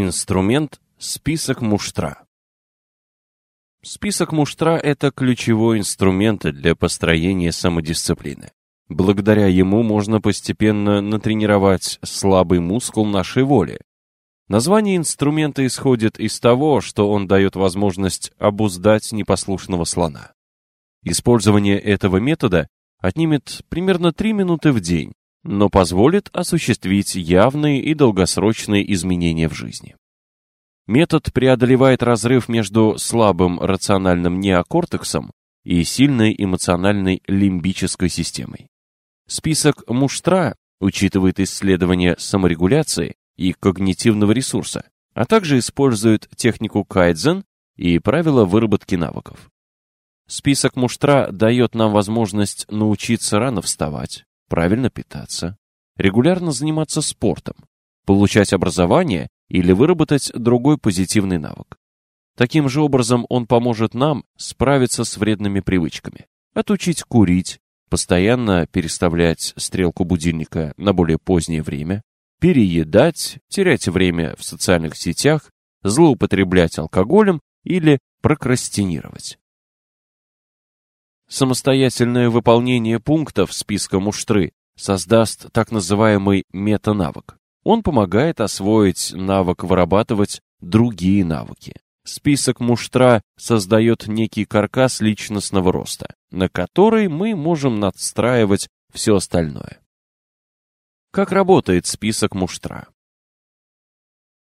Инструмент «Список муштра». Список муштра – это ключевой инструмент для построения самодисциплины. Благодаря ему можно постепенно натренировать слабый мускул нашей воли. Название инструмента исходит из того, что он дает возможность обуздать непослушного слона. Использование этого метода отнимет примерно 3 минуты в день, но позволит осуществить явные и долгосрочные изменения в жизни. Метод преодолевает разрыв между слабым рациональным неокортексом и сильной эмоциональной лимбической системой. Список Муштра учитывает исследования саморегуляции и когнитивного ресурса, а также использует технику кайдзен и правила выработки навыков. Список Муштра дает нам возможность научиться рано вставать, правильно питаться, регулярно заниматься спортом, получать образование или выработать другой позитивный навык. Таким же образом он поможет нам справиться с вредными привычками, отучить курить, постоянно переставлять стрелку будильника на более позднее время, переедать, терять время в социальных сетях, злоупотреблять алкоголем или прокрастинировать. Самостоятельное выполнение пунктов списка муштры создаст так называемый метанавык. Он помогает освоить навык вырабатывать другие навыки. Список муштра создает некий каркас личностного роста, на который мы можем надстраивать все остальное. Как работает список муштра?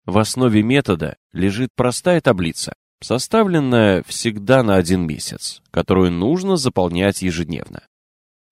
В основе метода лежит простая таблица, составленная всегда на один месяц, которую нужно заполнять ежедневно.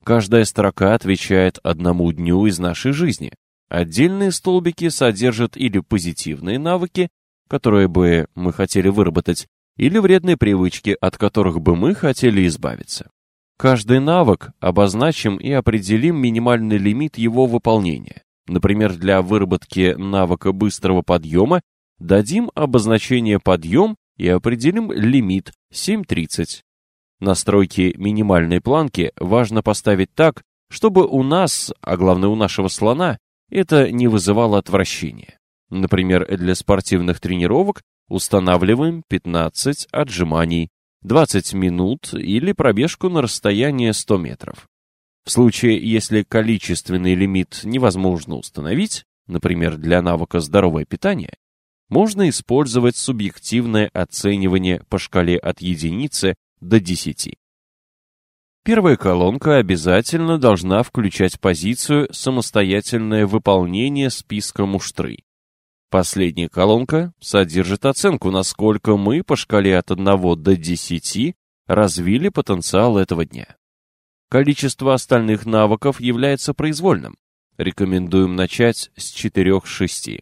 Каждая строка отвечает одному дню из нашей жизни, Отдельные столбики содержат или позитивные навыки, которые бы мы хотели выработать, или вредные привычки, от которых бы мы хотели избавиться. Каждый навык обозначим и определим минимальный лимит его выполнения. Например, для выработки навыка быстрого подъема дадим обозначение «подъем» и определим лимит 7.30. Настройки минимальной планки важно поставить так, чтобы у нас, а главное у нашего слона, это не вызывало отвращения. Например, для спортивных тренировок устанавливаем 15 отжиманий, 20 минут или пробежку на расстояние 100 метров. В случае, если количественный лимит невозможно установить, например, для навыка здоровое питание, можно использовать субъективное оценивание по шкале от единицы до 10. Первая колонка обязательно должна включать позицию «Самостоятельное выполнение списка муштры». Последняя колонка содержит оценку, насколько мы по шкале от 1 до 10 развили потенциал этого дня. Количество остальных навыков является произвольным. Рекомендуем начать с 4-6.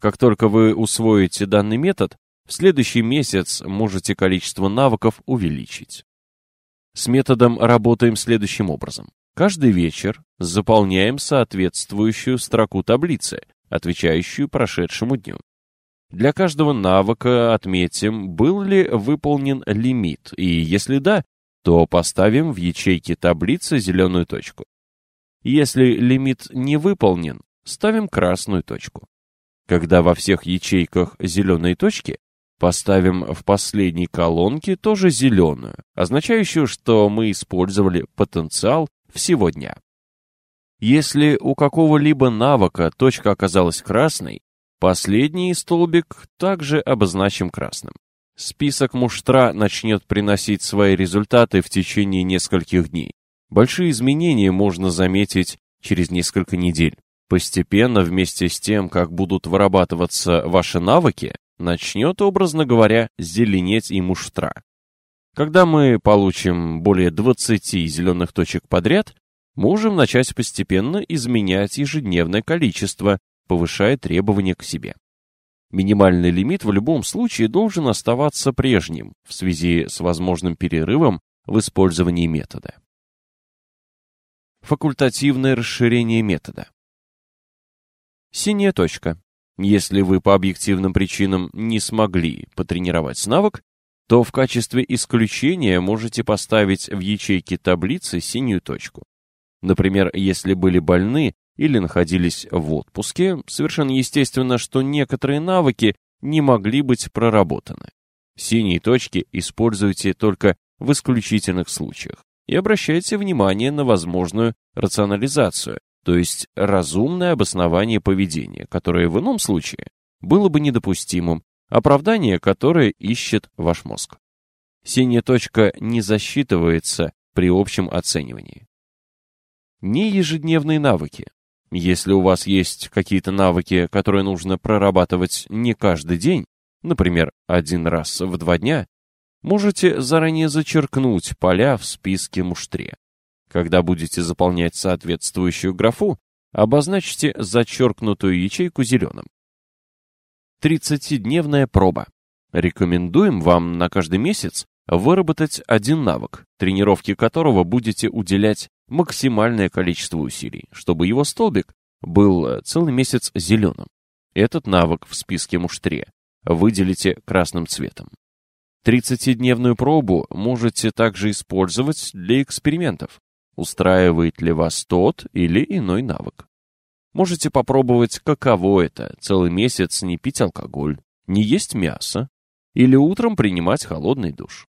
Как только вы усвоите данный метод, в следующий месяц можете количество навыков увеличить. С методом работаем следующим образом. Каждый вечер заполняем соответствующую строку таблицы, отвечающую прошедшему дню. Для каждого навыка отметим, был ли выполнен лимит, и если да, то поставим в ячейке таблицы зеленую точку. Если лимит не выполнен, ставим красную точку. Когда во всех ячейках зеленые точки, Поставим в последней колонке тоже зеленую, означающую, что мы использовали потенциал всего дня. Если у какого-либо навыка точка оказалась красной, последний столбик также обозначим красным. Список муштра начнет приносить свои результаты в течение нескольких дней. Большие изменения можно заметить через несколько недель. Постепенно, вместе с тем, как будут вырабатываться ваши навыки, начнет, образно говоря, зеленеть и муштра. Когда мы получим более 20 зеленых точек подряд, можем начать постепенно изменять ежедневное количество, повышая требования к себе. Минимальный лимит в любом случае должен оставаться прежним в связи с возможным перерывом в использовании метода. Факультативное расширение метода. Синяя точка. Если вы по объективным причинам не смогли потренировать навык, то в качестве исключения можете поставить в ячейке таблицы синюю точку. Например, если были больны или находились в отпуске, совершенно естественно, что некоторые навыки не могли быть проработаны. Синие точки используйте только в исключительных случаях и обращайте внимание на возможную рационализацию, то есть разумное обоснование поведения, которое в ином случае было бы недопустимым, оправдание которое ищет ваш мозг. Синяя точка не засчитывается при общем оценивании. Не ежедневные навыки. Если у вас есть какие-то навыки, которые нужно прорабатывать не каждый день, например, один раз в два дня, можете заранее зачеркнуть поля в списке муштре. Когда будете заполнять соответствующую графу, обозначьте зачеркнутую ячейку зеленым. 30-дневная проба. Рекомендуем вам на каждый месяц выработать один навык, тренировки которого будете уделять максимальное количество усилий, чтобы его столбик был целый месяц зеленым. Этот навык в списке муштре выделите красным цветом. 30-дневную пробу можете также использовать для экспериментов. Устраивает ли вас тот или иной навык. Можете попробовать, каково это целый месяц не пить алкоголь, не есть мясо или утром принимать холодный душ.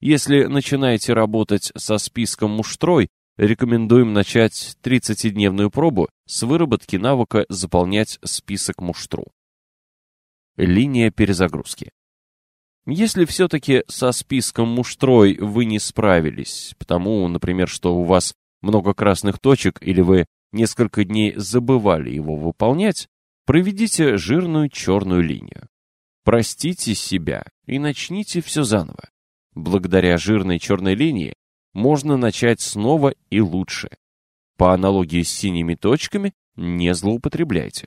Если начинаете работать со списком муштрой, рекомендуем начать 30-дневную пробу с выработки навыка заполнять список муштру. Линия перезагрузки. Если все-таки со списком муштрой вы не справились, потому, например, что у вас много красных точек или вы несколько дней забывали его выполнять, проведите жирную черную линию. Простите себя и начните все заново. Благодаря жирной черной линии можно начать снова и лучше. По аналогии с синими точками не злоупотребляйте.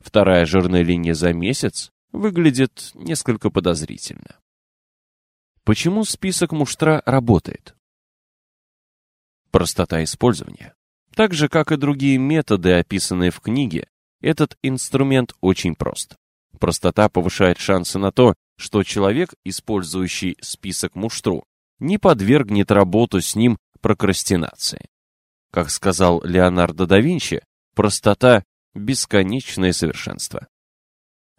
Вторая жирная линия за месяц выглядит несколько подозрительно. Почему список муштра работает? Простота использования. Так же, как и другие методы, описанные в книге, этот инструмент очень прост. Простота повышает шансы на то, что человек, использующий список муштру, не подвергнет работу с ним прокрастинации. Как сказал Леонардо да Винчи, простота – бесконечное совершенство.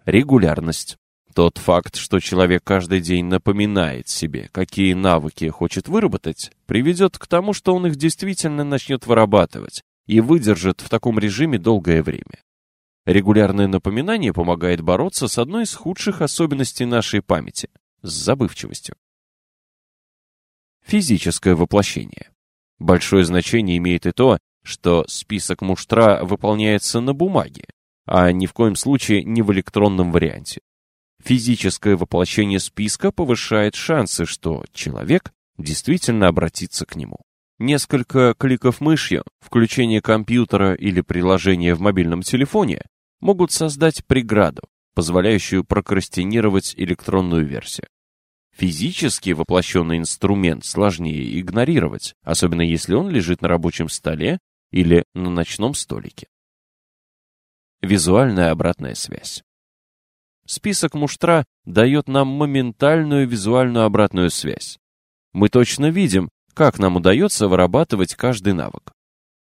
Регулярность. Тот факт, что человек каждый день напоминает себе, какие навыки хочет выработать, приведет к тому, что он их действительно начнет вырабатывать и выдержит в таком режиме долгое время. Регулярное напоминание помогает бороться с одной из худших особенностей нашей памяти – с забывчивостью. Физическое воплощение. Большое значение имеет и то, что список муштра выполняется на бумаге, а ни в коем случае не в электронном варианте. Физическое воплощение списка повышает шансы, что человек действительно обратится к нему. Несколько кликов мышью, включение компьютера или приложения в мобильном телефоне могут создать преграду, позволяющую прокрастинировать электронную версию. Физически воплощенный инструмент сложнее игнорировать, особенно если он лежит на рабочем столе или на ночном столике. Визуальная обратная связь. Список муштра дает нам моментальную визуальную обратную связь. Мы точно видим, как нам удается вырабатывать каждый навык.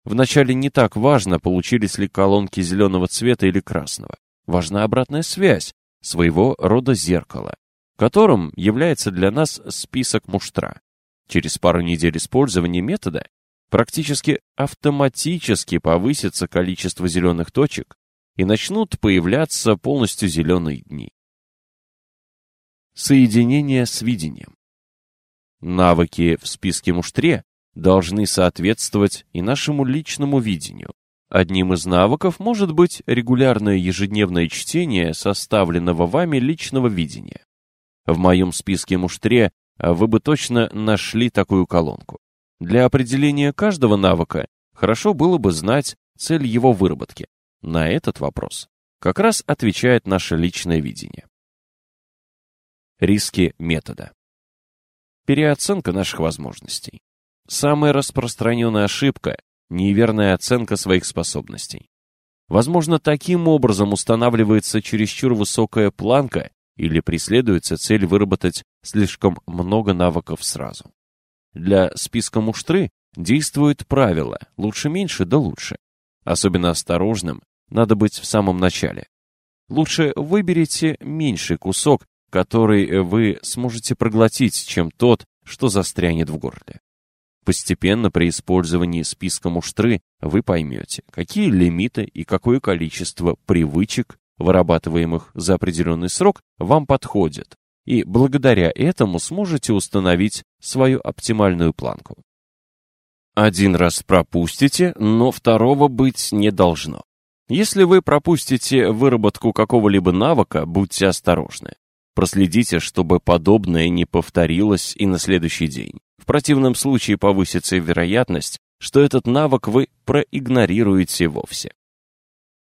Вначале не так важно, получились ли колонки зеленого цвета или красного. Важна обратная связь, своего рода зеркало, которым является для нас список муштра. Через пару недель использования метода практически автоматически повысится количество зеленых точек, и начнут появляться полностью зеленые дни. Соединение с видением. Навыки в списке муштре должны соответствовать и нашему личному видению. Одним из навыков может быть регулярное ежедневное чтение составленного вами личного видения. В моем списке муштре вы бы точно нашли такую колонку. Для определения каждого навыка хорошо было бы знать цель его выработки. На этот вопрос как раз отвечает наше личное видение. Риски метода. Переоценка наших возможностей. Самая распространенная ошибка – неверная оценка своих способностей. Возможно, таким образом устанавливается чересчур высокая планка или преследуется цель выработать слишком много навыков сразу. Для списка муштры действует правило «лучше меньше, да лучше». Особенно осторожным надо быть в самом начале. лучше выберите меньший кусок, который вы сможете проглотить, чем тот, что застрянет в горле. Постепенно при использовании списка муштры вы поймете, какие лимиты и какое количество привычек, вырабатываемых за определенный срок, вам подходят, и благодаря этому сможете установить свою оптимальную планку. Один раз пропустите, но второго быть не должно. Если вы пропустите выработку какого-либо навыка, будьте осторожны. Проследите, чтобы подобное не повторилось и на следующий день. В противном случае повысится вероятность, что этот навык вы проигнорируете вовсе.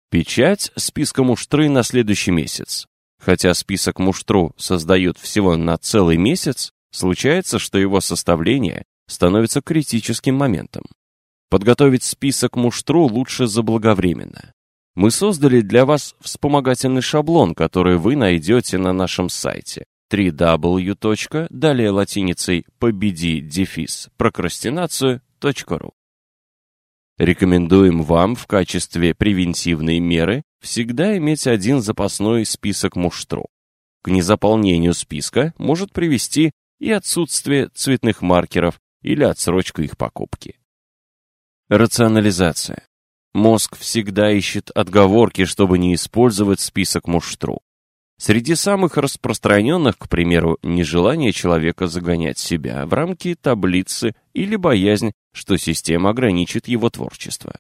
Печать списка муштры на следующий месяц. Хотя список муштру создают всего на целый месяц, случается, что его составление становится критическим моментом. Подготовить список муштру лучше заблаговременно. Мы создали для вас вспомогательный шаблон, который вы найдете на нашем сайте www. далее латиницей победи дефис прокрастинацию.ру. Рекомендуем вам в качестве превентивной меры всегда иметь один запасной список муштру. К незаполнению списка может привести и отсутствие цветных маркеров или отсрочку их покупки. Рационализация. Мозг всегда ищет отговорки, чтобы не использовать список муштру. Среди самых распространенных, к примеру, нежелание человека загонять себя в рамки таблицы или боязнь, что система ограничит его творчество.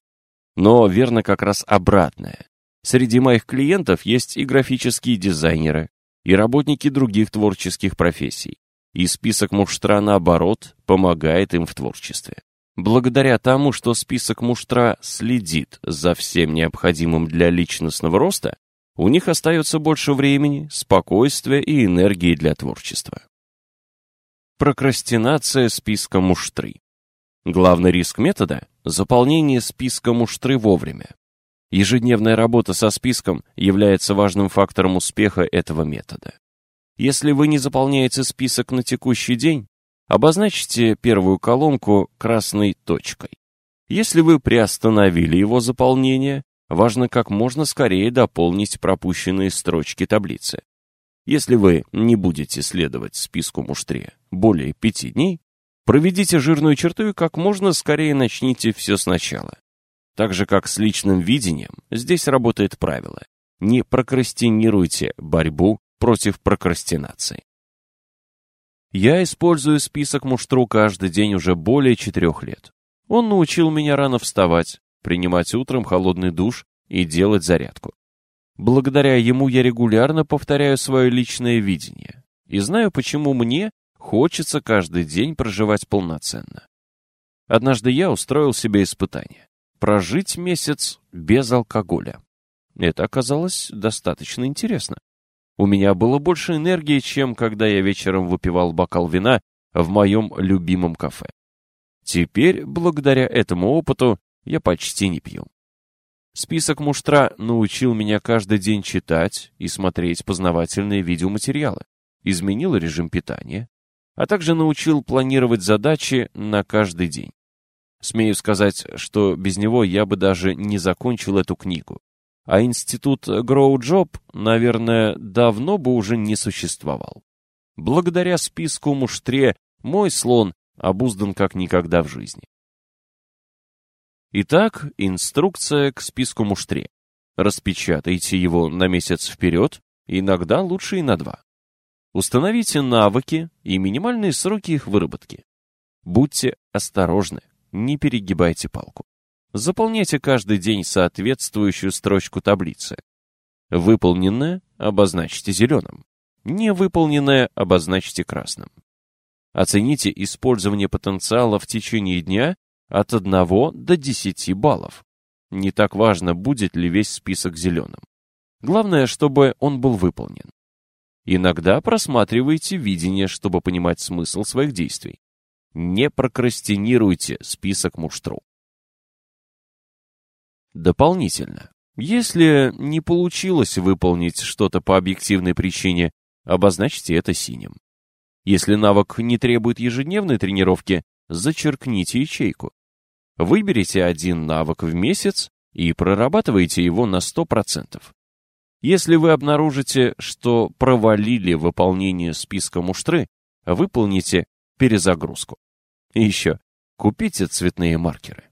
Но верно как раз обратное. Среди моих клиентов есть и графические дизайнеры, и работники других творческих профессий. И список муштра, наоборот, помогает им в творчестве. Благодаря тому, что список муштра следит за всем необходимым для личностного роста, у них остается больше времени, спокойствия и энергии для творчества. Прокрастинация списка муштры. Главный риск метода – заполнение списка муштры вовремя. Ежедневная работа со списком является важным фактором успеха этого метода. Если вы не заполняете список на текущий день, обозначьте первую колонку красной точкой. Если вы приостановили его заполнение, важно как можно скорее дополнить пропущенные строчки таблицы. Если вы не будете следовать списку муштре более пяти дней, проведите жирную черту и как можно скорее начните все сначала. Так же, как с личным видением, здесь работает правило. Не прокрастинируйте борьбу против прокрастинации. Я использую список муштру каждый день уже более четырех лет. Он научил меня рано вставать, принимать утром холодный душ и делать зарядку. Благодаря ему я регулярно повторяю свое личное видение и знаю, почему мне хочется каждый день проживать полноценно. Однажды я устроил себе испытание – прожить месяц без алкоголя. Это оказалось достаточно интересно. У меня было больше энергии, чем когда я вечером выпивал бокал вина в моем любимом кафе. Теперь, благодаря этому опыту, я почти не пью. Список муштра научил меня каждый день читать и смотреть познавательные видеоматериалы, изменил режим питания, а также научил планировать задачи на каждый день. Смею сказать, что без него я бы даже не закончил эту книгу. А институт Job, наверное, давно бы уже не существовал. Благодаря списку муштре мой слон обуздан как никогда в жизни. Итак, инструкция к списку муштре. Распечатайте его на месяц вперед, иногда лучше и на два. Установите навыки и минимальные сроки их выработки. Будьте осторожны, не перегибайте палку. Заполняйте каждый день соответствующую строчку таблицы. Выполненное обозначьте зеленым. Невыполненное обозначьте красным. Оцените использование потенциала в течение дня от 1 до 10 баллов. Не так важно, будет ли весь список зеленым. Главное, чтобы он был выполнен. Иногда просматривайте видение, чтобы понимать смысл своих действий. Не прокрастинируйте список муштру. Дополнительно. Если не получилось выполнить что-то по объективной причине, обозначьте это синим. Если навык не требует ежедневной тренировки, зачеркните ячейку. Выберите один навык в месяц и прорабатывайте его на 100%. Если вы обнаружите, что провалили выполнение списка муштры, выполните перезагрузку. И еще, купите цветные маркеры.